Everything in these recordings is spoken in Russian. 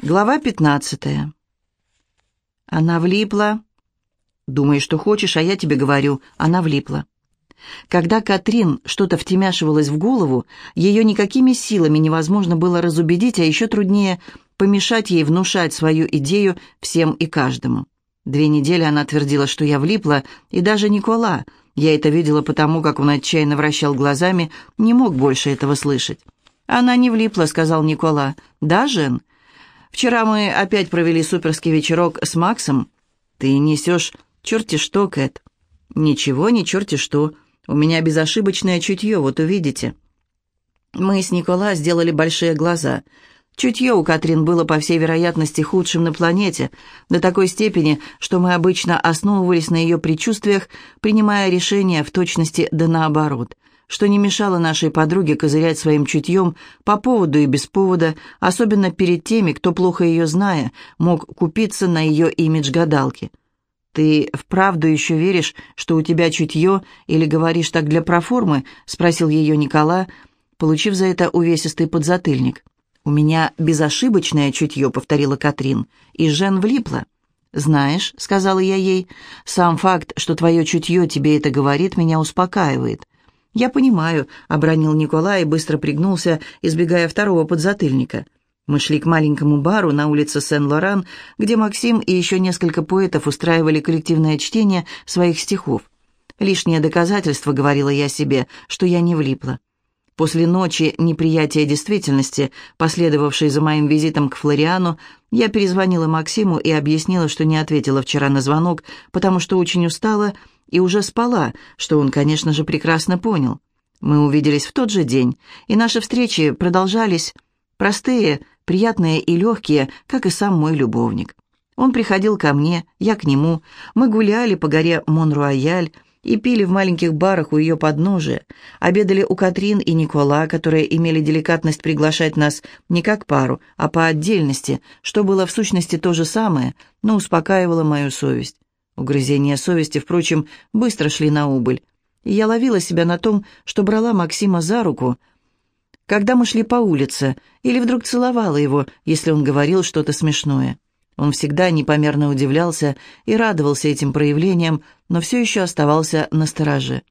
Глава 15. Она влипла. Думай, что хочешь, а я тебе говорю, она влипла. Когда Катрин что-то втемяшивалось в голову, ее никакими силами невозможно было разубедить, а еще труднее помешать ей внушать свою идею всем и каждому. Две недели она твердила, что я влипла, и даже Никола, я это видела потому, как он отчаянно вращал глазами, не мог больше этого слышать. «Она не влипла», — сказал Никола. «Да, Жен?» Вчера мы опять провели суперский вечерок с Максом. Ты несешь черти что, Кэт. Ничего, не черти что. У меня безошибочное чутье, вот увидите. Мы с Никола сделали большие глаза. Чутье у Катрин было, по всей вероятности, худшим на планете, до такой степени, что мы обычно основывались на ее предчувствиях, принимая решения в точности да наоборот – что не мешало нашей подруге козырять своим чутьем по поводу и без повода, особенно перед теми, кто, плохо ее зная, мог купиться на ее имидж гадалки. «Ты вправду еще веришь, что у тебя чутье, или говоришь так для проформы?» — спросил ее Никола, получив за это увесистый подзатыльник. «У меня безошибочное чутье», — повторила Катрин, и Жен влипла. «Знаешь», — сказала я ей, — «сам факт, что твое чутье тебе это говорит, меня успокаивает. «Я понимаю», — обронил Николай и быстро пригнулся, избегая второго подзатыльника. Мы шли к маленькому бару на улице Сен-Лоран, где Максим и еще несколько поэтов устраивали коллективное чтение своих стихов. «Лишнее доказательство», — говорила я себе, — «что я не влипла». После ночи неприятия действительности, последовавшей за моим визитом к Флориану, я перезвонила Максиму и объяснила, что не ответила вчера на звонок, потому что очень устала и уже спала, что он, конечно же, прекрасно понял. Мы увиделись в тот же день, и наши встречи продолжались, простые, приятные и легкие, как и сам мой любовник. Он приходил ко мне, я к нему, мы гуляли по горе Монруаяль и пили в маленьких барах у ее подножия, обедали у Катрин и Никола, которые имели деликатность приглашать нас не как пару, а по отдельности, что было в сущности то же самое, но успокаивало мою совесть. Угрызения совести, впрочем, быстро шли на убыль. И я ловила себя на том, что брала Максима за руку, когда мы шли по улице, или вдруг целовала его, если он говорил что-то смешное. Он всегда непомерно удивлялся и радовался этим проявлениям, но все еще оставался на стороже.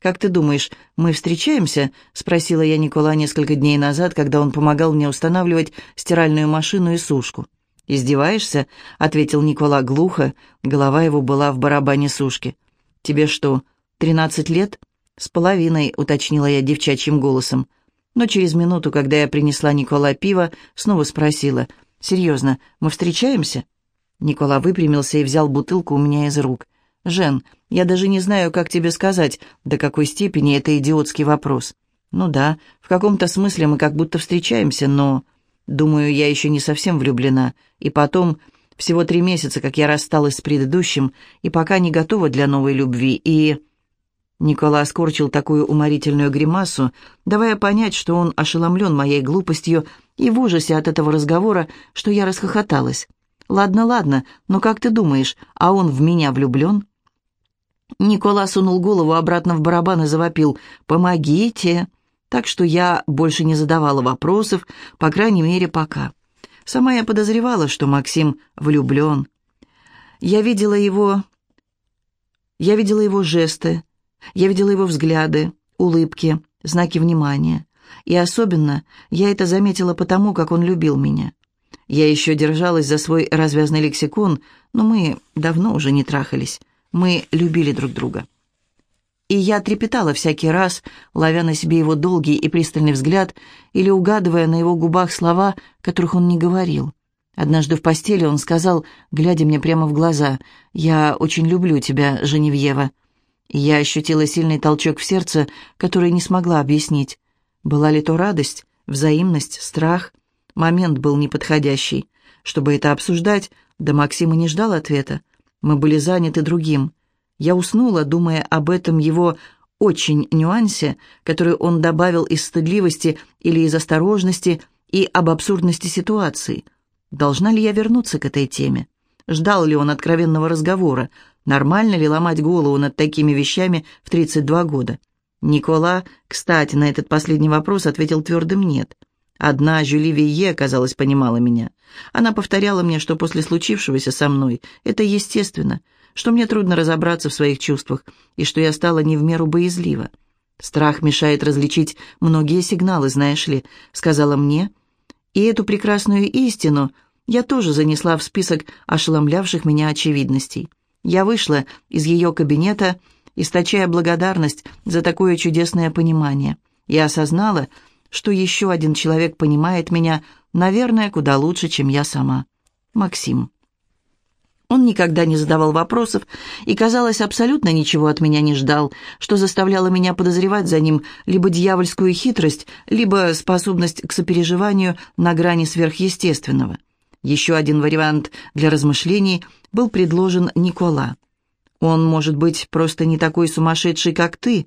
«Как ты думаешь, мы встречаемся?» — спросила я Никола несколько дней назад, когда он помогал мне устанавливать стиральную машину и сушку. «Издеваешься?» — ответил Никола глухо, голова его была в барабане сушки. «Тебе что, тринадцать лет?» «С половиной», — уточнила я девчачьим голосом. Но через минуту, когда я принесла Никола пиво, снова спросила. «Серьезно, мы встречаемся?» Никола выпрямился и взял бутылку у меня из рук. «Жен, я даже не знаю, как тебе сказать, до какой степени это идиотский вопрос. Ну да, в каком-то смысле мы как будто встречаемся, но...» Думаю, я еще не совсем влюблена. И потом, всего три месяца, как я рассталась с предыдущим, и пока не готова для новой любви. И...» Никола скорчил такую уморительную гримасу, давая понять, что он ошеломлен моей глупостью и в ужасе от этого разговора, что я расхохоталась. «Ладно, ладно, но как ты думаешь, а он в меня влюблен?» Никола сунул голову обратно в барабан и завопил «Помогите!» Так что я больше не задавала вопросов, по крайней мере, пока. Сама я подозревала, что Максим влюблен. Я видела его... Я видела его жесты, я видела его взгляды, улыбки, знаки внимания. И особенно я это заметила потому, как он любил меня. Я еще держалась за свой развязный лексикон, но мы давно уже не трахались. Мы любили друг друга и я трепетала всякий раз, ловя на себе его долгий и пристальный взгляд или угадывая на его губах слова, которых он не говорил. Однажды в постели он сказал, глядя мне прямо в глаза, «Я очень люблю тебя, Женевьева». Я ощутила сильный толчок в сердце, который не смогла объяснить. Была ли то радость, взаимность, страх? Момент был неподходящий. Чтобы это обсуждать, да Максима не ждал ответа. Мы были заняты другим. Я уснула, думая об этом его очень нюансе, который он добавил из стыдливости или из осторожности, и об абсурдности ситуации. Должна ли я вернуться к этой теме? Ждал ли он откровенного разговора? Нормально ли ломать голову над такими вещами в 32 года? Никола, кстати, на этот последний вопрос ответил твердым «нет». Одна Жюли Вие, казалось, понимала меня. Она повторяла мне, что после случившегося со мной это естественно, что мне трудно разобраться в своих чувствах и что я стала не в меру боязлива. «Страх мешает различить многие сигналы, знаешь ли», — сказала мне. И эту прекрасную истину я тоже занесла в список ошеломлявших меня очевидностей. Я вышла из ее кабинета, источая благодарность за такое чудесное понимание, и осознала, что еще один человек понимает меня, наверное, куда лучше, чем я сама. Максим. Он никогда не задавал вопросов и, казалось, абсолютно ничего от меня не ждал, что заставляло меня подозревать за ним либо дьявольскую хитрость, либо способность к сопереживанию на грани сверхъестественного. Еще один вариант для размышлений был предложен Никола. Он, может быть, просто не такой сумасшедший, как ты,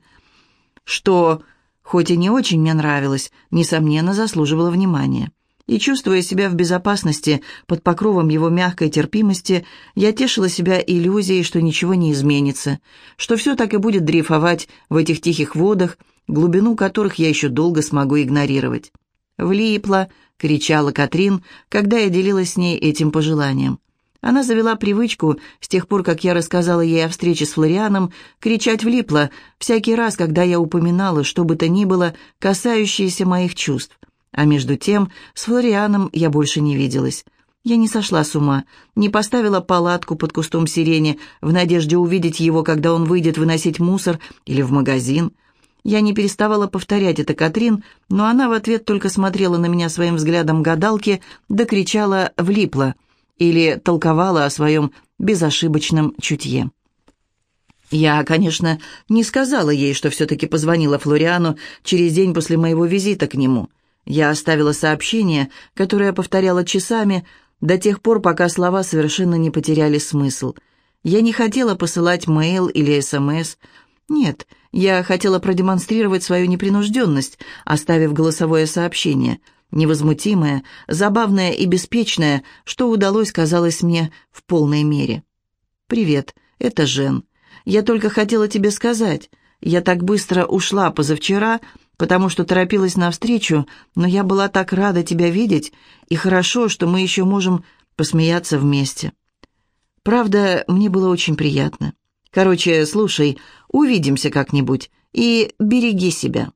что, хоть и не очень мне нравилось, несомненно, заслуживало внимания и, чувствуя себя в безопасности под покровом его мягкой терпимости, я тешила себя иллюзией, что ничего не изменится, что все так и будет дрейфовать в этих тихих водах, глубину которых я еще долго смогу игнорировать. «Влипла!» — кричала Катрин, когда я делилась с ней этим пожеланием. Она завела привычку, с тех пор, как я рассказала ей о встрече с Флорианом, кричать влипла всякий раз, когда я упоминала что бы то ни было, касающееся моих чувств. А между тем с Флорианом я больше не виделась. Я не сошла с ума, не поставила палатку под кустом сирени в надежде увидеть его, когда он выйдет выносить мусор или в магазин. Я не переставала повторять это Катрин, но она в ответ только смотрела на меня своим взглядом гадалки, да кричала «влипла» или толковала о своем безошибочном чутье. Я, конечно, не сказала ей, что все-таки позвонила Флориану через день после моего визита к нему. Я оставила сообщение, которое повторяла часами, до тех пор, пока слова совершенно не потеряли смысл. Я не хотела посылать мейл или СМС. Нет, я хотела продемонстрировать свою непринужденность, оставив голосовое сообщение. Невозмутимое, забавное и беспечное, что удалось, казалось мне, в полной мере. «Привет, это Жен. Я только хотела тебе сказать. Я так быстро ушла позавчера, потому что торопилась навстречу, но я была так рада тебя видеть, и хорошо, что мы еще можем посмеяться вместе. Правда, мне было очень приятно. Короче, слушай, увидимся как-нибудь и береги себя.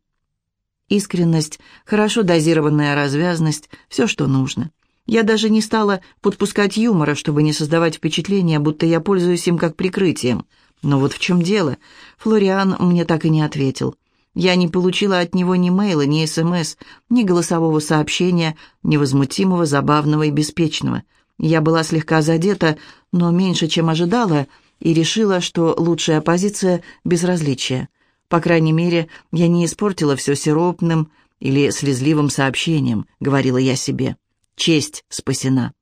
Искренность, хорошо дозированная развязность, все, что нужно. Я даже не стала подпускать юмора, чтобы не создавать впечатление, будто я пользуюсь им как прикрытием. Но вот в чем дело. Флориан мне так и не ответил. Я не получила от него ни мейла, ни СМС, ни голосового сообщения, невозмутимого, забавного и беспечного. Я была слегка задета, но меньше, чем ожидала, и решила, что лучшая позиция — безразличие. По крайней мере, я не испортила все сиропным или слезливым сообщением, говорила я себе. Честь спасена.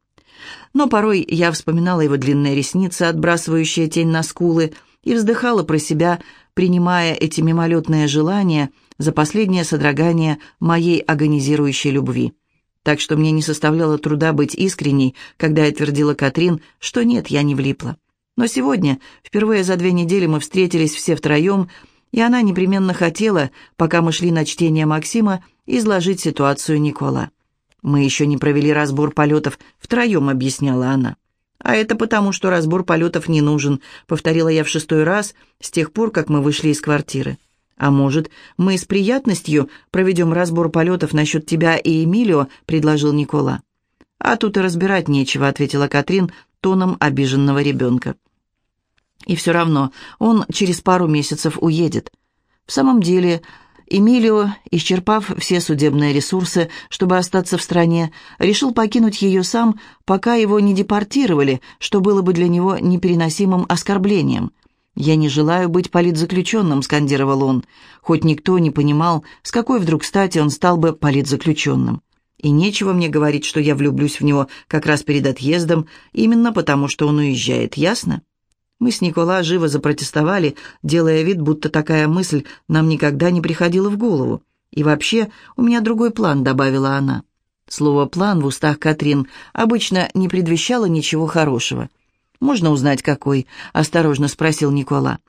Но порой я вспоминала его длинные ресницы, отбрасывающие тень на скулы, и вздыхала про себя, принимая эти мимолетные желания за последнее содрогание моей агонизирующей любви. Так что мне не составляло труда быть искренней, когда я твердила Катрин, что нет, я не влипла. Но сегодня, впервые за две недели, мы встретились все втроем, и она непременно хотела, пока мы шли на чтение Максима, изложить ситуацию Никола. «Мы еще не провели разбор полетов втроем», — объясняла она. «А это потому, что разбор полетов не нужен», — повторила я в шестой раз с тех пор, как мы вышли из квартиры. «А может, мы с приятностью проведем разбор полетов насчет тебя и Эмилио?» — предложил Никола. «А тут и разбирать нечего», — ответила Катрин тоном обиженного ребенка. «И все равно он через пару месяцев уедет. В самом деле, Эмилио, исчерпав все судебные ресурсы, чтобы остаться в стране, решил покинуть ее сам, пока его не депортировали, что было бы для него непереносимым оскорблением. «Я не желаю быть политзаключенным», — скандировал он, хоть никто не понимал, с какой вдруг стати он стал бы политзаключенным. И нечего мне говорить, что я влюблюсь в него как раз перед отъездом, именно потому что он уезжает, ясно? Мы с Никола живо запротестовали, делая вид, будто такая мысль нам никогда не приходила в голову. «И вообще, у меня другой план», — добавила она. Слово «план» в устах Катрин обычно не предвещало ничего хорошего. «Можно узнать, какой?» — осторожно спросил Никола.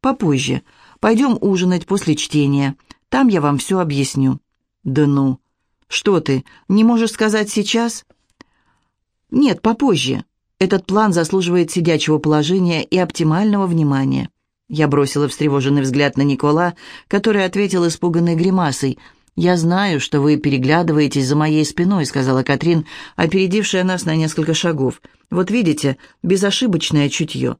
«Попозже. Пойдем ужинать после чтения. Там я вам все объясню». «Да ну! «Что ты, не можешь сказать сейчас?» «Нет, попозже. Этот план заслуживает сидячего положения и оптимального внимания». Я бросила встревоженный взгляд на Никола, который ответил испуганной гримасой. «Я знаю, что вы переглядываетесь за моей спиной», — сказала Катрин, опередившая нас на несколько шагов. «Вот видите, безошибочное чутье».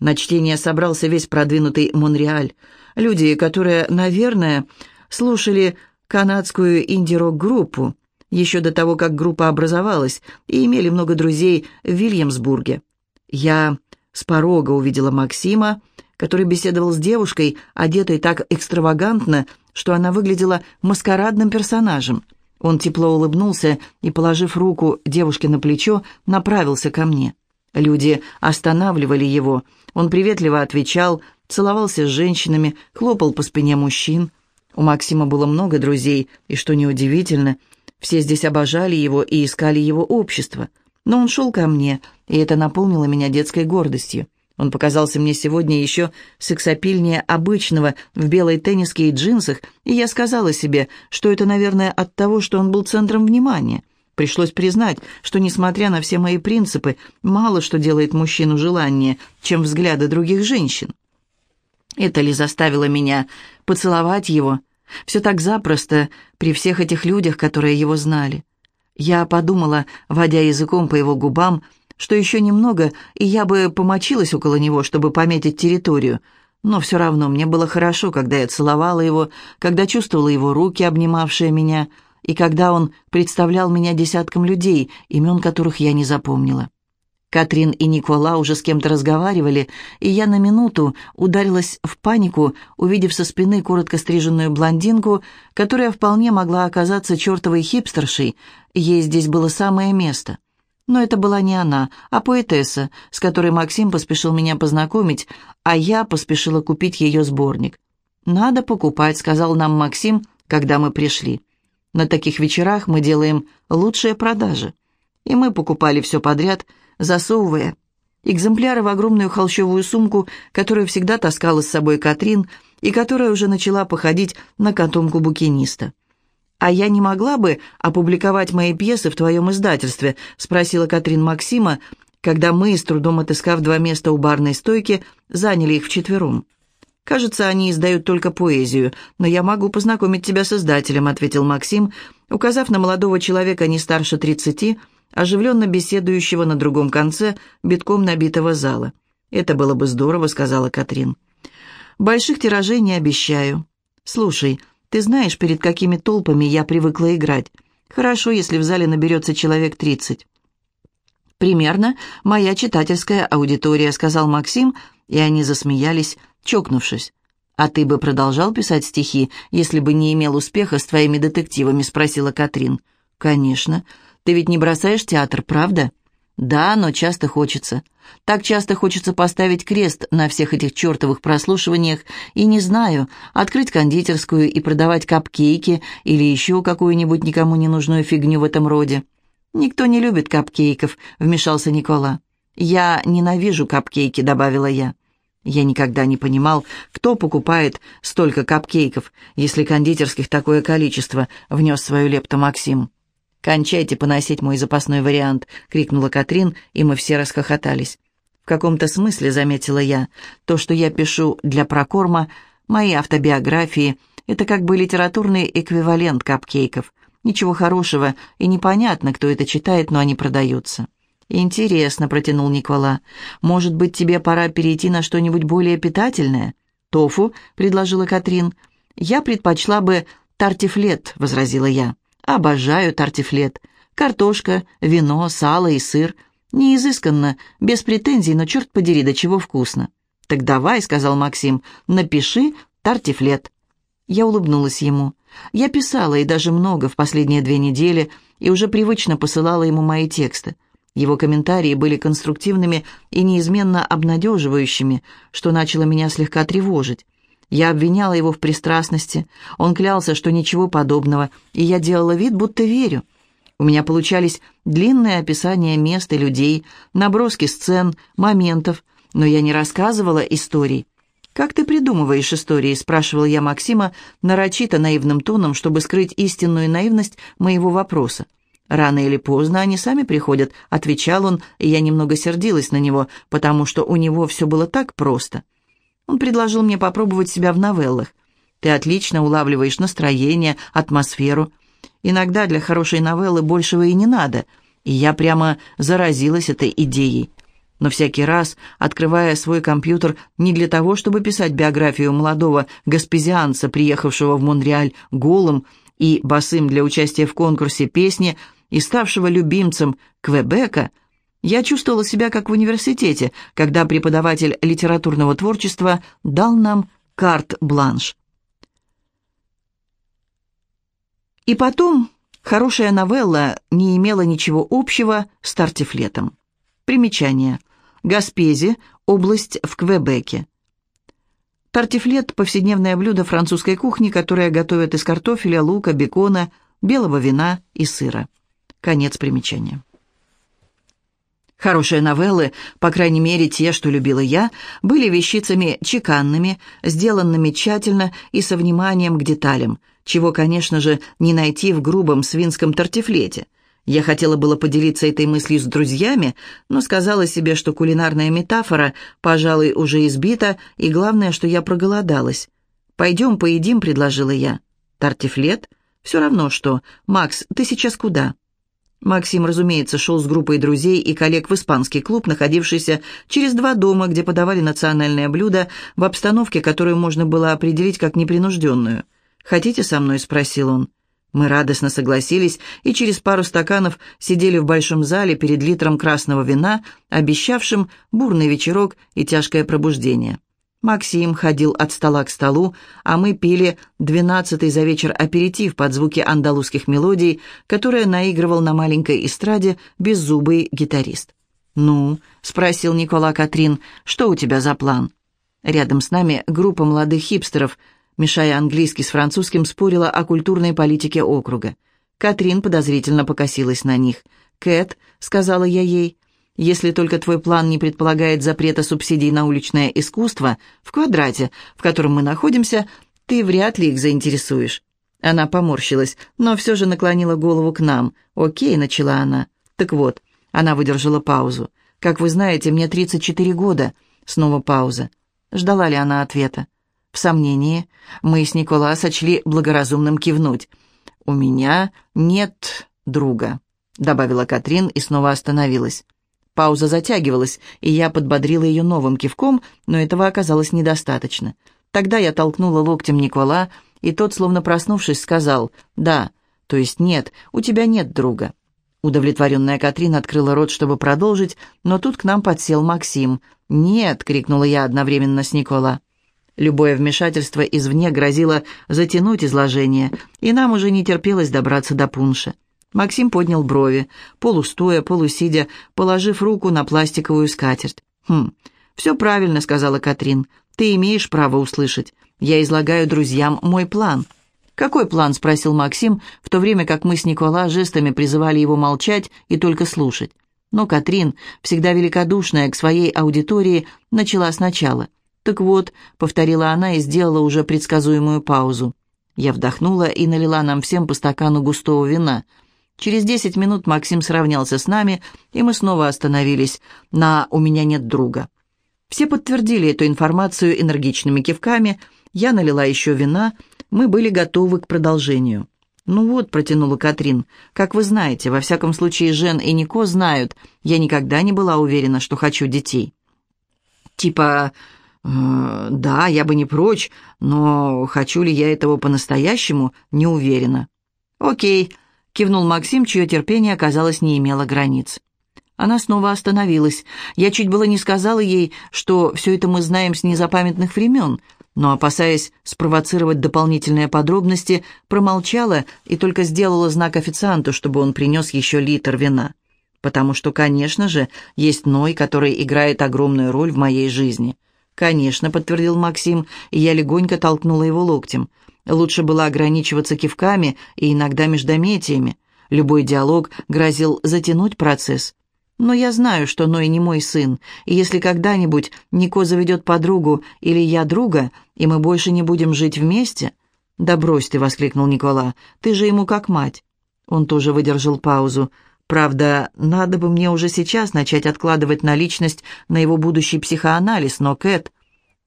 На чтение собрался весь продвинутый Монреаль. Люди, которые, наверное, слушали канадскую инди-рок-группу еще до того, как группа образовалась, и имели много друзей в Вильямсбурге. Я с порога увидела Максима, который беседовал с девушкой, одетой так экстравагантно, что она выглядела маскарадным персонажем. Он тепло улыбнулся и, положив руку девушке на плечо, направился ко мне. Люди останавливали его. Он приветливо отвечал, целовался с женщинами, хлопал по спине мужчин. У Максима было много друзей, и, что неудивительно, все здесь обожали его и искали его общество. Но он шел ко мне, и это наполнило меня детской гордостью. Он показался мне сегодня еще сексапильнее обычного в белой тенниске и джинсах, и я сказала себе, что это, наверное, от того, что он был центром внимания. Пришлось признать, что, несмотря на все мои принципы, мало что делает мужчину желаннее, чем взгляды других женщин. Это ли заставило меня поцеловать его? Все так запросто при всех этих людях, которые его знали. Я подумала, водя языком по его губам, что еще немного, и я бы помочилась около него, чтобы пометить территорию. Но все равно мне было хорошо, когда я целовала его, когда чувствовала его руки, обнимавшие меня, и когда он представлял меня десяткам людей, имен которых я не запомнила. Катрин и Никола уже с кем-то разговаривали, и я на минуту ударилась в панику, увидев со спины коротко стриженную блондинку, которая вполне могла оказаться чертовой хипстершей, ей здесь было самое место. Но это была не она, а поэтесса, с которой Максим поспешил меня познакомить, а я поспешила купить ее сборник. «Надо покупать», — сказал нам Максим, когда мы пришли. «На таких вечерах мы делаем лучшие продажи». И мы покупали все подряд, засовывая экземпляры в огромную холщовую сумку, которую всегда таскала с собой Катрин и которая уже начала походить на котомку букиниста. «А я не могла бы опубликовать мои пьесы в твоем издательстве?» — спросила Катрин Максима, когда мы, с трудом отыскав два места у барной стойки, заняли их вчетвером. «Кажется, они издают только поэзию, но я могу познакомить тебя с издателем», — ответил Максим, указав на молодого человека не старше тридцати, оживленно беседующего на другом конце битком набитого зала. «Это было бы здорово», — сказала Катрин. «Больших тиражей не обещаю. Слушай, ты знаешь, перед какими толпами я привыкла играть. Хорошо, если в зале наберется человек тридцать». «Примерно моя читательская аудитория», — сказал Максим, и они засмеялись, чокнувшись. «А ты бы продолжал писать стихи, если бы не имел успеха с твоими детективами?» — спросила Катрин. «Конечно. Ты ведь не бросаешь театр, правда?» Да, но часто хочется. Так часто хочется поставить крест на всех этих чертовых прослушиваниях и, не знаю, открыть кондитерскую и продавать капкейки или еще какую-нибудь никому не нужную фигню в этом роде. «Никто не любит капкейков», — вмешался Никола. «Я ненавижу капкейки», — добавила я. Я никогда не понимал, кто покупает столько капкейков, если кондитерских такое количество, — внес свою лепту Максим. «Кончайте поносить мой запасной вариант!» — крикнула Катрин, и мы все расхохотались. В каком-то смысле, заметила я, то, что я пишу для прокорма, мои автобиографии, это как бы литературный эквивалент капкейков. Ничего хорошего, и непонятно, кто это читает, но они продаются. «Интересно», — протянул Никола. «Может быть, тебе пора перейти на что-нибудь более питательное?» «Тофу», — предложила Катрин. «Я предпочла бы тартифлет», — возразила я. Обожаю тартифлет. Картошка, вино, сало и сыр. Не изысканно, без претензий, но черт подери, до чего вкусно. «Так давай», — сказал Максим, — «напиши тартифлет». Я улыбнулась ему. Я писала, и даже много, в последние две недели, и уже привычно посылала ему мои тексты. Его комментарии были конструктивными и неизменно обнадеживающими, что начало меня слегка тревожить. Я обвиняла его в пристрастности, он клялся, что ничего подобного, и я делала вид, будто верю. У меня получались длинные описания мест и людей, наброски сцен, моментов, но я не рассказывала историй. «Как ты придумываешь истории?» – спрашивал я Максима нарочито наивным тоном, чтобы скрыть истинную наивность моего вопроса. «Рано или поздно они сами приходят», — отвечал он, и я немного сердилась на него, потому что у него все было так просто. Он предложил мне попробовать себя в новеллах. «Ты отлично улавливаешь настроение, атмосферу. Иногда для хорошей новеллы большего и не надо», и я прямо заразилась этой идеей но всякий раз, открывая свой компьютер не для того, чтобы писать биографию молодого гаспезианца, приехавшего в Монреаль голым и босым для участия в конкурсе песни и ставшего любимцем Квебека, я чувствовала себя как в университете, когда преподаватель литературного творчества дал нам карт-бланш. И потом хорошая новелла не имела ничего общего с тартифлетом. Примечание. Гаспези, область в Квебеке. Тартифлет – повседневное блюдо французской кухни, которое готовят из картофеля, лука, бекона, белого вина и сыра. Конец примечания. Хорошие новеллы, по крайней мере те, что любила я, были вещицами чеканными, сделанными тщательно и со вниманием к деталям, чего, конечно же, не найти в грубом свинском тартифлете – я хотела было поделиться этой мыслью с друзьями, но сказала себе, что кулинарная метафора, пожалуй, уже избита, и главное, что я проголодалась. «Пойдем поедим», — предложила я. «Тартифлет? Все равно что. Макс, ты сейчас куда?» Максим, разумеется, шел с группой друзей и коллег в испанский клуб, находившийся через два дома, где подавали национальное блюдо в обстановке, которую можно было определить как непринужденную. «Хотите со мной?» — спросил он. Мы радостно согласились и через пару стаканов сидели в большом зале перед литром красного вина, обещавшим бурный вечерок и тяжкое пробуждение. Максим ходил от стола к столу, а мы пили двенадцатый за вечер аперитив под звуки андалузских мелодий, которые наигрывал на маленькой эстраде беззубый гитарист. «Ну?» — спросил Никола Катрин. «Что у тебя за план?» Рядом с нами группа молодых хипстеров — мешая английский с французским, спорила о культурной политике округа. Катрин подозрительно покосилась на них. «Кэт», — сказала я ей, — «если только твой план не предполагает запрета субсидий на уличное искусство в квадрате, в котором мы находимся, ты вряд ли их заинтересуешь». Она поморщилась, но все же наклонила голову к нам. «Окей», — начала она. «Так вот», — она выдержала паузу. «Как вы знаете, мне 34 года». Снова пауза. Ждала ли она ответа? В сомнении мы с Никола сочли благоразумным кивнуть. «У меня нет друга», — добавила Катрин и снова остановилась. Пауза затягивалась, и я подбодрила ее новым кивком, но этого оказалось недостаточно. Тогда я толкнула локтем Никола, и тот, словно проснувшись, сказал «Да, то есть нет, у тебя нет друга». Удовлетворенная Катрин открыла рот, чтобы продолжить, но тут к нам подсел Максим. «Нет!» — крикнула я одновременно с Никола. Любое вмешательство извне грозило затянуть изложение, и нам уже не терпелось добраться до пунша. Максим поднял брови, полустоя, полусидя, положив руку на пластиковую скатерть. «Хм, все правильно», — сказала Катрин. «Ты имеешь право услышать. Я излагаю друзьям мой план». «Какой план?» — спросил Максим, в то время как мы с Никола жестами призывали его молчать и только слушать. Но Катрин, всегда великодушная к своей аудитории, начала сначала — «Так вот», — повторила она и сделала уже предсказуемую паузу. Я вдохнула и налила нам всем по стакану густого вина. Через десять минут Максим сравнялся с нами, и мы снова остановились на «у меня нет друга». Все подтвердили эту информацию энергичными кивками. Я налила еще вина. Мы были готовы к продолжению. «Ну вот», — протянула Катрин, — «как вы знаете, во всяком случае Жен и Нико знают, я никогда не была уверена, что хочу детей». «Типа Э, «Да, я бы не прочь, но хочу ли я этого по-настоящему, не уверена». «Окей», — кивнул Максим, чье терпение, оказалось, не имело границ. Она снова остановилась. Я чуть было не сказала ей, что все это мы знаем с незапамятных времен, но, опасаясь спровоцировать дополнительные подробности, промолчала и только сделала знак официанту, чтобы он принес еще литр вина. Потому что, конечно же, есть Ной, который играет огромную роль в моей жизни. «Конечно», — подтвердил Максим, и я легонько толкнула его локтем. Лучше было ограничиваться кивками и иногда междометиями. Любой диалог грозил затянуть процесс. Но я знаю, что Ной не мой сын, и если когда-нибудь Нико заведет подругу или я друга, и мы больше не будем жить вместе...» «Да брось ты!» — воскликнул Никола. «Ты же ему как мать!» Он тоже выдержал паузу. «Правда, надо бы мне уже сейчас начать откладывать наличность на его будущий психоанализ, но, Кэт,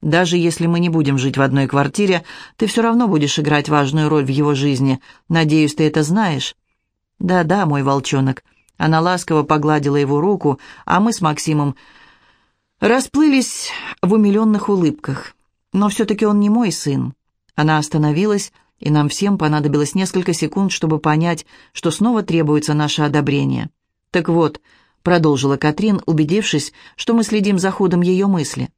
даже если мы не будем жить в одной квартире, ты все равно будешь играть важную роль в его жизни. Надеюсь, ты это знаешь?» «Да-да, мой волчонок». Она ласково погладила его руку, а мы с Максимом расплылись в умиленных улыбках. «Но все-таки он не мой сын». Она остановилась, и нам всем понадобилось несколько секунд, чтобы понять, что снова требуется наше одобрение. «Так вот», — продолжила Катрин, убедившись, что мы следим за ходом ее мысли.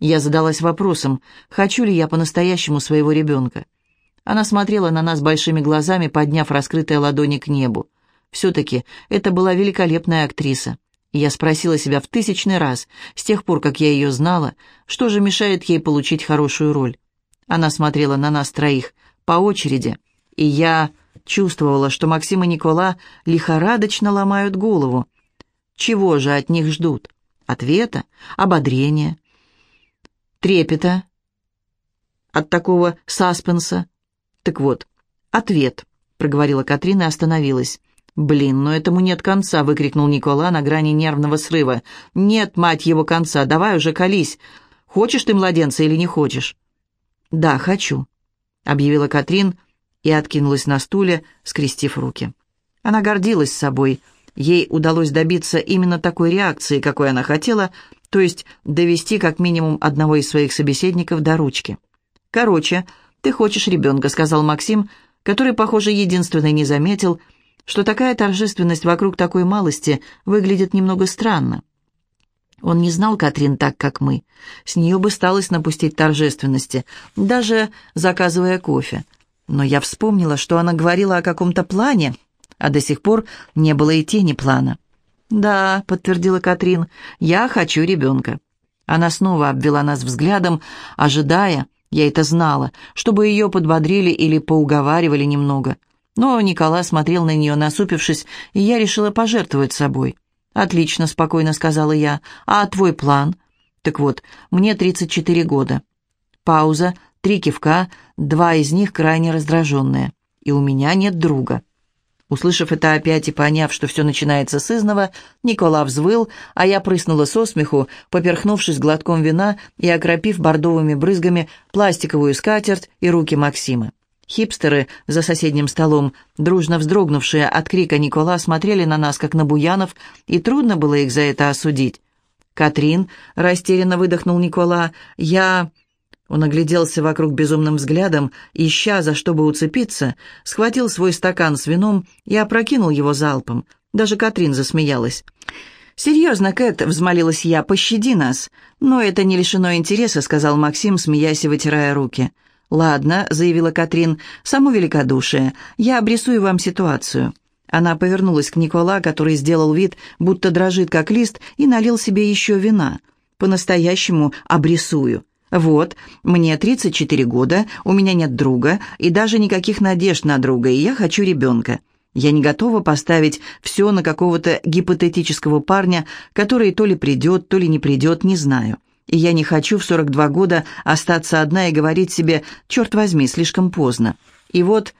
Я задалась вопросом, хочу ли я по-настоящему своего ребенка. Она смотрела на нас большими глазами, подняв раскрытые ладони к небу. Все-таки это была великолепная актриса. Я спросила себя в тысячный раз, с тех пор, как я ее знала, что же мешает ей получить хорошую роль. Она смотрела на нас троих по очереди, и я чувствовала, что Максим и Никола лихорадочно ломают голову. Чего же от них ждут? Ответа? Ободрения? Трепета? От такого саспенса? Так вот, ответ, проговорила Катрина и остановилась. «Блин, но этому нет конца!» — выкрикнул Никола на грани нервного срыва. «Нет, мать его, конца! Давай уже колись! Хочешь ты младенца или не хочешь?» «Да, хочу», — объявила Катрин и откинулась на стуле, скрестив руки. Она гордилась собой. Ей удалось добиться именно такой реакции, какой она хотела, то есть довести как минимум одного из своих собеседников до ручки. «Короче, ты хочешь ребенка», — сказал Максим, который, похоже, единственный не заметил, — что такая торжественность вокруг такой малости выглядит немного странно. Он не знал Катрин так, как мы. С нее бы сталось напустить торжественности, даже заказывая кофе. Но я вспомнила, что она говорила о каком-то плане, а до сих пор не было и тени плана. «Да», — подтвердила Катрин, — «я хочу ребенка». Она снова обвела нас взглядом, ожидая, я это знала, чтобы ее подбодрили или поуговаривали немного. Но Никола смотрел на нее, насупившись, и я решила пожертвовать собой. «Отлично», — спокойно сказала я. «А твой план?» «Так вот, мне 34 года». Пауза, три кивка, два из них крайне раздраженные. «И у меня нет друга». Услышав это опять и поняв, что все начинается с изного, Никола взвыл, а я прыснула со смеху, поперхнувшись глотком вина и окропив бордовыми брызгами пластиковую скатерть и руки Максима. Хипстеры за соседним столом, дружно вздрогнувшие от крика Никола, смотрели на нас, как на буянов, и трудно было их за это осудить. «Катрин», — растерянно выдохнул Никола, — «я...» Он огляделся вокруг безумным взглядом, ища, за что бы уцепиться, схватил свой стакан с вином и опрокинул его залпом. Даже Катрин засмеялась. «Серьезно, Кэт», — взмолилась я, — «пощади нас». «Но это не лишено интереса», — сказал Максим, смеясь и вытирая руки. «Ладно», — заявила Катрин, — «само великодушие. Я обрисую вам ситуацию». Она повернулась к Никола, который сделал вид, будто дрожит как лист, и налил себе еще вина. «По-настоящему обрисую. Вот, мне 34 года, у меня нет друга и даже никаких надежд на друга, и я хочу ребенка. Я не готова поставить все на какого-то гипотетического парня, который то ли придет, то ли не придет, не знаю. И я не хочу в 42 года остаться одна и говорить себе «черт возьми, слишком поздно». И вот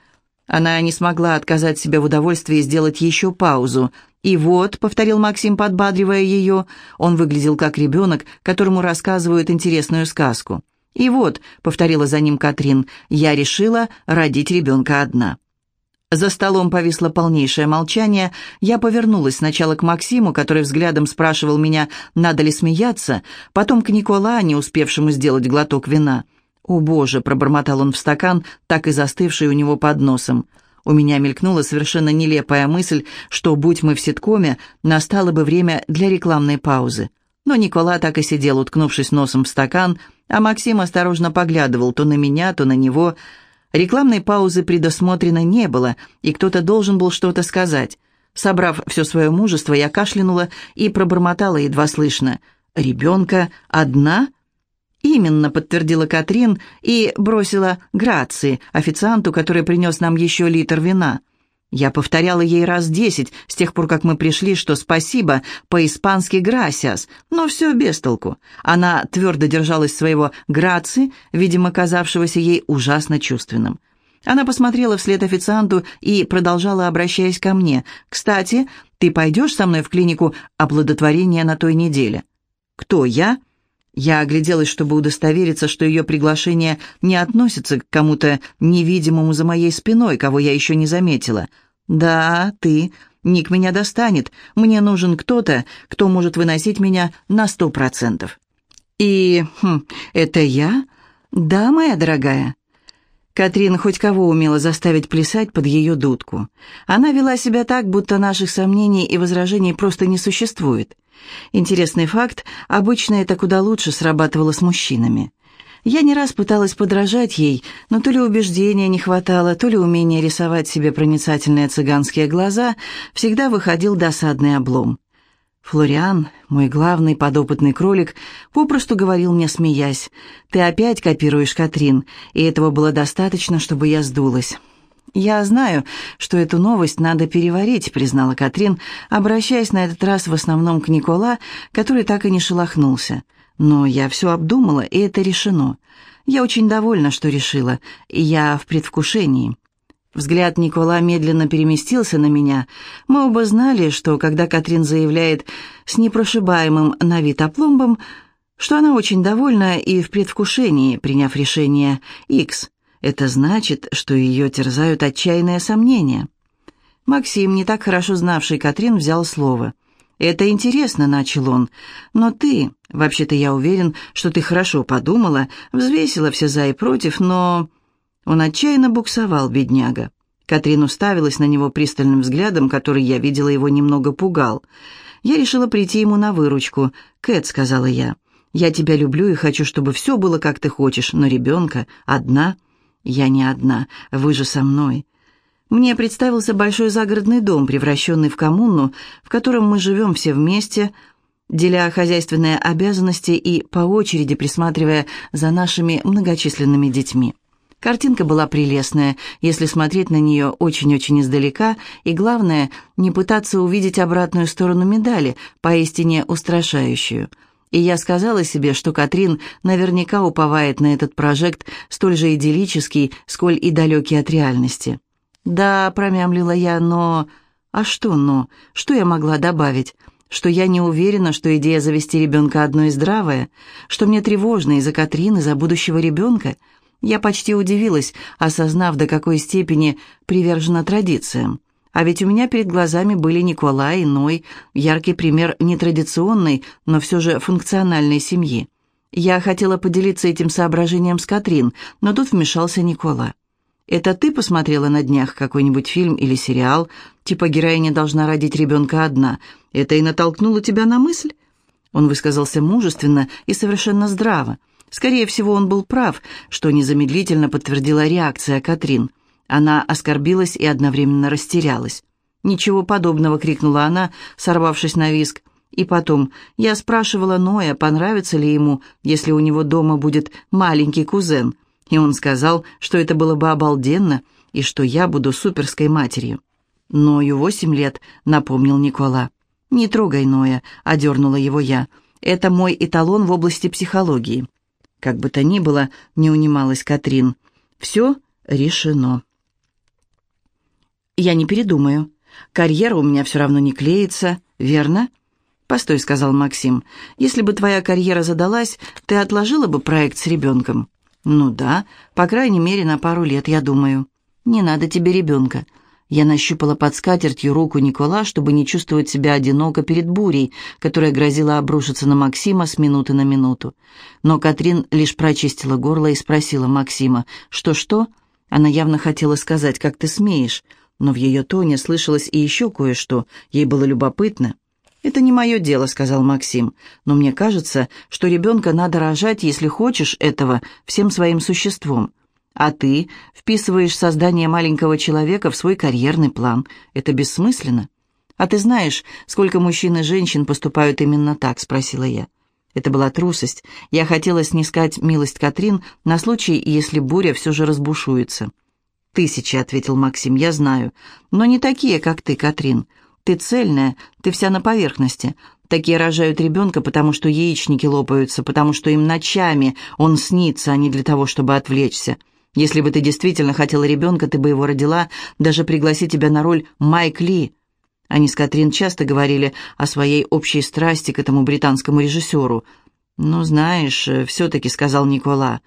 она не смогла отказать себе в удовольствии сделать еще паузу. «И вот», — повторил Максим, подбадривая ее, он выглядел как ребенок, которому рассказывают интересную сказку. «И вот», — повторила за ним Катрин, — «я решила родить ребенка одна». За столом повисло полнейшее молчание. Я повернулась сначала к Максиму, который взглядом спрашивал меня, надо ли смеяться, потом к Никола, не успевшему сделать глоток вина. «О, Боже!» — пробормотал он в стакан, так и застывший у него под носом. У меня мелькнула совершенно нелепая мысль, что, будь мы в ситкоме, настало бы время для рекламной паузы. Но Никола так и сидел, уткнувшись носом в стакан, а Максим осторожно поглядывал то на меня, то на него — Рекламной паузы предусмотрено не было, и кто-то должен был что-то сказать. Собрав все свое мужество, я кашлянула и пробормотала едва слышно. «Ребенка одна?» «Именно», — подтвердила Катрин и бросила Грации, официанту, который принес нам еще литр вина. Я повторяла ей раз десять с тех пор, как мы пришли, что спасибо, по-испански «грасиас», но все без толку. Она твердо держалась своего «граци», видимо, казавшегося ей ужасно чувственным. Она посмотрела вслед официанту и продолжала, обращаясь ко мне. «Кстати, ты пойдешь со мной в клинику оплодотворения на той неделе?» «Кто, я?» Я огляделась, чтобы удостовериться, что ее приглашение не относится к кому-то невидимому за моей спиной, кого я еще не заметила. «Да, ты. Ник меня достанет. Мне нужен кто-то, кто может выносить меня на сто процентов». «И... Хм, это я?» «Да, моя дорогая». Катрин хоть кого умела заставить плясать под ее дудку. Она вела себя так, будто наших сомнений и возражений просто не существует. Интересный факт, обычно это куда лучше срабатывало с мужчинами. Я не раз пыталась подражать ей, но то ли убеждения не хватало, то ли умения рисовать себе проницательные цыганские глаза, всегда выходил досадный облом. Флориан, мой главный подопытный кролик, попросту говорил мне, смеясь, «Ты опять копируешь Катрин», и этого было достаточно, чтобы я сдулась. «Я знаю, что эту новость надо переварить», — признала Катрин, обращаясь на этот раз в основном к Никола, который так и не шелохнулся. «Но я все обдумала, и это решено. Я очень довольна, что решила, я в предвкушении». Взгляд Никола медленно переместился на меня. Мы оба знали, что когда Катрин заявляет с непрошибаемым на вид опломбом, что она очень довольна и в предвкушении, приняв решение X. Это значит, что ее терзают отчаянные сомнения. Максим, не так хорошо знавший Катрин, взял слово. «Это интересно», — начал он. «Но ты, вообще-то я уверен, что ты хорошо подумала, взвесила все за и против, но...» Он отчаянно буксовал, бедняга. Катрин уставилась на него пристальным взглядом, который, я видела, его немного пугал. Я решила прийти ему на выручку. «Кэт», — сказала я, — «я тебя люблю и хочу, чтобы все было, как ты хочешь, но ребенка одна...» «Я не одна, вы же со мной». Мне представился большой загородный дом, превращенный в коммуну, в котором мы живем все вместе, деля хозяйственные обязанности и по очереди присматривая за нашими многочисленными детьми. Картинка была прелестная, если смотреть на нее очень-очень издалека, и главное, не пытаться увидеть обратную сторону медали, поистине устрашающую – и я сказала себе, что Катрин наверняка уповает на этот прожект столь же идиллический, сколь и далекий от реальности. «Да», — промямлила я, — «но...» «А что «но»? Что я могла добавить?» что я не уверена, что идея завести ребенка одно и здравая, что мне тревожно из-за Катрин, из-за будущего ребенка. Я почти удивилась, осознав, до какой степени привержена традициям. А ведь у меня перед глазами были Николай и Ной, яркий пример нетрадиционной, но все же функциональной семьи. Я хотела поделиться этим соображением с Катрин, но тут вмешался Никола. «Это ты посмотрела на днях какой-нибудь фильм или сериал, типа героиня должна родить ребенка одна? Это и натолкнуло тебя на мысль?» Он высказался мужественно и совершенно здраво. Скорее всего, он был прав, что незамедлительно подтвердила реакция Катрин. Она оскорбилась и одновременно растерялась. «Ничего подобного!» — крикнула она, сорвавшись на виск. И потом, я спрашивала Ноя, понравится ли ему, если у него дома будет маленький кузен. И он сказал, что это было бы обалденно, и что я буду суперской матерью. «Ною восемь лет», — напомнил Никола. «Не трогай Ноя», — одернула его я. «Это мой эталон в области психологии». Как бы то ни было, не унималась Катрин. «Все решено». Я не передумаю. Карьера у меня все равно не клеится, верно?» «Постой», — сказал Максим. «Если бы твоя карьера задалась, ты отложила бы проект с ребенком?» «Ну да, по крайней мере, на пару лет, я думаю». «Не надо тебе ребенка». Я нащупала под скатертью руку Никола, чтобы не чувствовать себя одиноко перед бурей, которая грозила обрушиться на Максима с минуты на минуту. Но Катрин лишь прочистила горло и спросила Максима, «Что-что?» Она явно хотела сказать, «Как ты смеешь?» Но в ее тоне слышалось и еще кое-что. Ей было любопытно. «Это не мое дело», — сказал Максим. «Но мне кажется, что ребенка надо рожать, если хочешь этого, всем своим существом. А ты вписываешь создание маленького человека в свой карьерный план. Это бессмысленно». «А ты знаешь, сколько мужчин и женщин поступают именно так?» — спросила я. Это была трусость. Я хотела снискать милость Катрин на случай, если буря все же разбушуется. «Тысячи», — ответил Максим, — «я знаю. Но не такие, как ты, Катрин. Ты цельная, ты вся на поверхности. Такие рожают ребенка, потому что яичники лопаются, потому что им ночами он снится, а не для того, чтобы отвлечься. Если бы ты действительно хотела ребенка, ты бы его родила, даже пригласи тебя на роль Майк Ли». Они с Катрин часто говорили о своей общей страсти к этому британскому режиссеру. «Ну, знаешь, все-таки», — сказал Никола.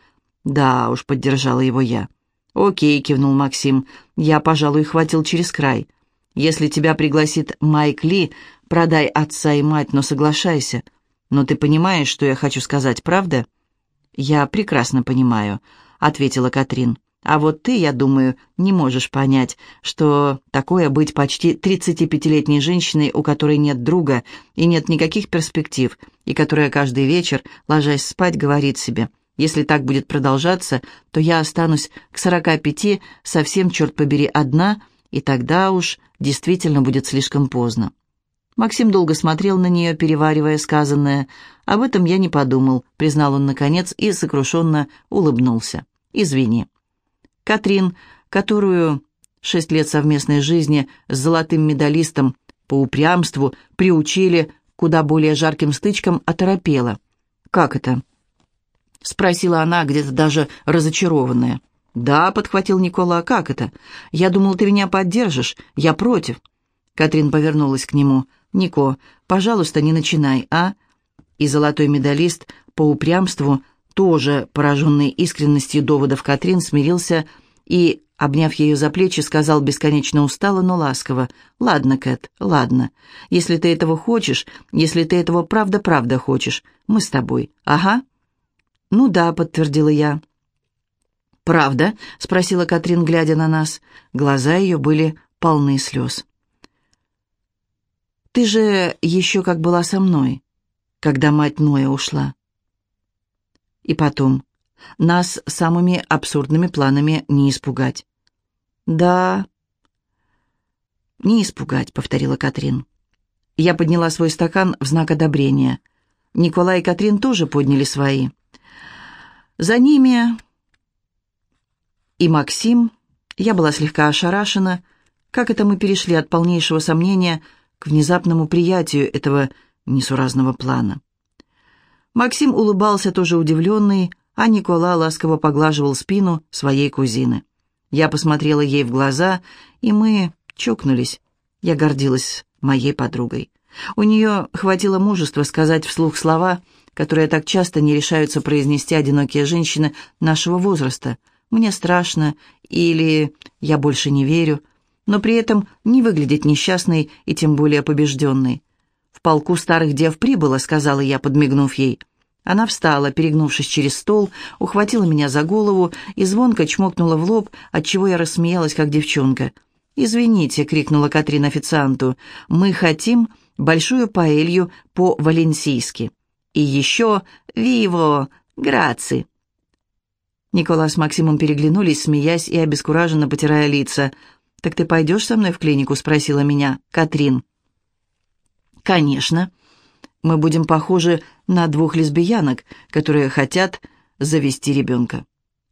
«Да уж», — поддержала его я. «Окей», — кивнул Максим, — «я, пожалуй, хватил через край. Если тебя пригласит Майк Ли, продай отца и мать, но соглашайся. Но ты понимаешь, что я хочу сказать, правда?» «Я прекрасно понимаю», — ответила Катрин. «А вот ты, я думаю, не можешь понять, что такое быть почти 35-летней женщиной, у которой нет друга и нет никаких перспектив, и которая каждый вечер, ложась спать, говорит себе — если так будет продолжаться, то я останусь к сорока пяти совсем, черт побери, одна, и тогда уж действительно будет слишком поздно. Максим долго смотрел на нее, переваривая сказанное. «Об этом я не подумал», — признал он наконец и сокрушенно улыбнулся. «Извини». Катрин, которую шесть лет совместной жизни с золотым медалистом по упрямству приучили куда более жарким стычкам, оторопела. «Как это?» — спросила она, где-то даже разочарованная. «Да», — подхватил Никола, — «а как это? Я думал, ты меня поддержишь. Я против». Катрин повернулась к нему. «Нико, пожалуйста, не начинай, а?» И золотой медалист по упрямству, тоже пораженный искренностью доводов Катрин, смирился и, обняв ее за плечи, сказал бесконечно устало, но ласково. «Ладно, Кэт, ладно. Если ты этого хочешь, если ты этого правда-правда хочешь, мы с тобой. Ага». «Ну да», — подтвердила я. «Правда?» — спросила Катрин, глядя на нас. Глаза ее были полны слез. «Ты же еще как была со мной, когда мать Ноя ушла. И потом, нас самыми абсурдными планами не испугать». «Да, не испугать», — повторила Катрин. Я подняла свой стакан в знак одобрения. Николай и Катрин тоже подняли свои. За ними и Максим. Я была слегка ошарашена. Как это мы перешли от полнейшего сомнения к внезапному приятию этого несуразного плана? Максим улыбался тоже удивленный, а Никола ласково поглаживал спину своей кузины. Я посмотрела ей в глаза, и мы чокнулись. Я гордилась моей подругой. У нее хватило мужества сказать вслух слова — которые так часто не решаются произнести одинокие женщины нашего возраста. «Мне страшно» или «Я больше не верю», но при этом не выглядеть несчастной и тем более побежденной. «В полку старых дев прибыло», — сказала я, подмигнув ей. Она встала, перегнувшись через стол, ухватила меня за голову и звонко чмокнула в лоб, отчего я рассмеялась, как девчонка. «Извините», — крикнула Катрин официанту, — «мы хотим большую паэлью по-валенсийски». И еще «Виво! Граци!» Никола с Максимом переглянулись, смеясь и обескураженно потирая лица. «Так ты пойдешь со мной в клинику?» — спросила меня Катрин. «Конечно. Мы будем похожи на двух лесбиянок, которые хотят завести ребенка».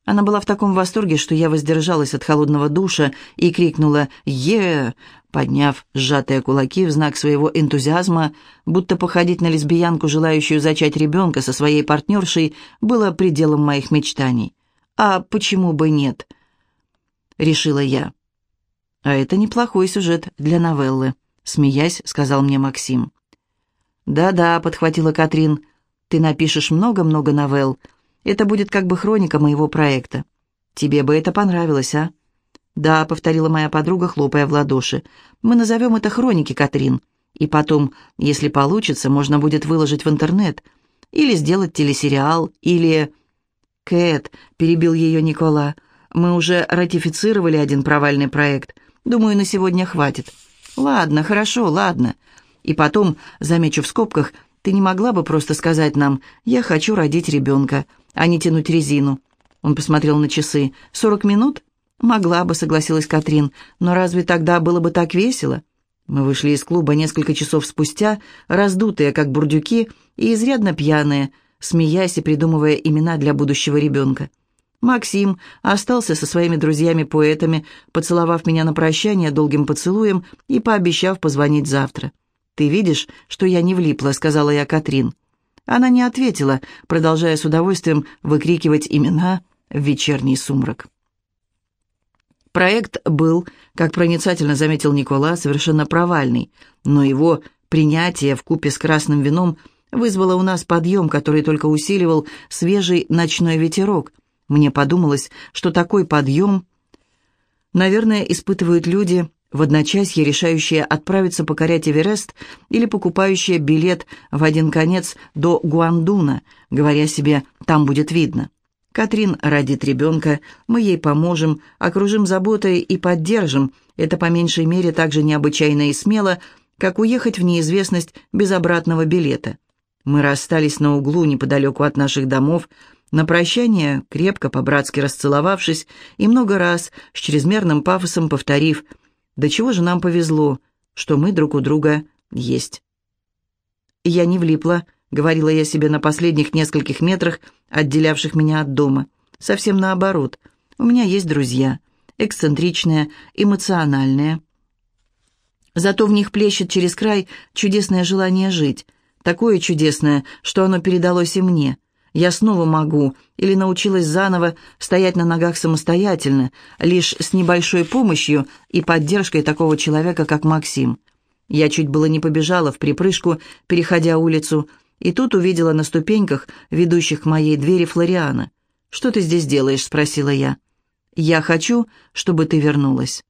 Она была в таком восторге, что я воздержалась от холодного душа и крикнула «Е!», подняв сжатые кулаки в знак своего энтузиазма, будто походить на лесбиянку, желающую зачать ребенка со своей партнершей, было пределом моих мечтаний. «А почему бы нет?» — решила я. «А это неплохой сюжет для новеллы», — смеясь, сказал мне Максим. «Да-да», — подхватила Катрин, — «ты напишешь много-много новелл, это будет как бы хроника моего проекта. Тебе бы это понравилось, а?» «Да», — повторила моя подруга, хлопая в ладоши. «Мы назовем это хроники, Катрин. И потом, если получится, можно будет выложить в интернет. Или сделать телесериал, или...» «Кэт», — перебил ее Никола, — «мы уже ратифицировали один провальный проект. Думаю, на сегодня хватит». «Ладно, хорошо, ладно. И потом, замечу в скобках, ты не могла бы просто сказать нам, я хочу родить ребенка, а не тянуть резину». Он посмотрел на часы. «Сорок минут?» «Могла бы», — согласилась Катрин. «Но разве тогда было бы так весело?» Мы вышли из клуба несколько часов спустя, раздутые, как бурдюки, и изрядно пьяные, смеясь и придумывая имена для будущего ребенка. Максим остался со своими друзьями-поэтами, поцеловав меня на прощание долгим поцелуем и пообещав позвонить завтра. «Ты видишь, что я не влипла», — сказала я Катрин. Она не ответила, продолжая с удовольствием выкрикивать имена в вечерний сумрак. Проект был, как проницательно заметил Никола, совершенно провальный, но его принятие в купе с красным вином вызвало у нас подъем, который только усиливал свежий ночной ветерок. Мне подумалось, что такой подъем, наверное, испытывают люди, в одночасье решающие отправиться покорять Эверест или покупающие билет в один конец до Гуандуна, говоря себе «там будет видно». Катрин родит ребенка, мы ей поможем, окружим заботой и поддержим. Это по меньшей мере так же необычайно и смело, как уехать в неизвестность без обратного билета. Мы расстались на углу неподалеку от наших домов, на прощание, крепко по-братски расцеловавшись и много раз с чрезмерным пафосом повторив «Да чего же нам повезло, что мы друг у друга есть». Я не влипла, —— говорила я себе на последних нескольких метрах, отделявших меня от дома. «Совсем наоборот. У меня есть друзья. Эксцентричные, эмоциональные. Зато в них плещет через край чудесное желание жить. Такое чудесное, что оно передалось и мне. Я снова могу, или научилась заново стоять на ногах самостоятельно, лишь с небольшой помощью и поддержкой такого человека, как Максим. Я чуть было не побежала в припрыжку, переходя улицу, и тут увидела на ступеньках, ведущих к моей двери, Флориана. «Что ты здесь делаешь?» — спросила я. «Я хочу, чтобы ты вернулась».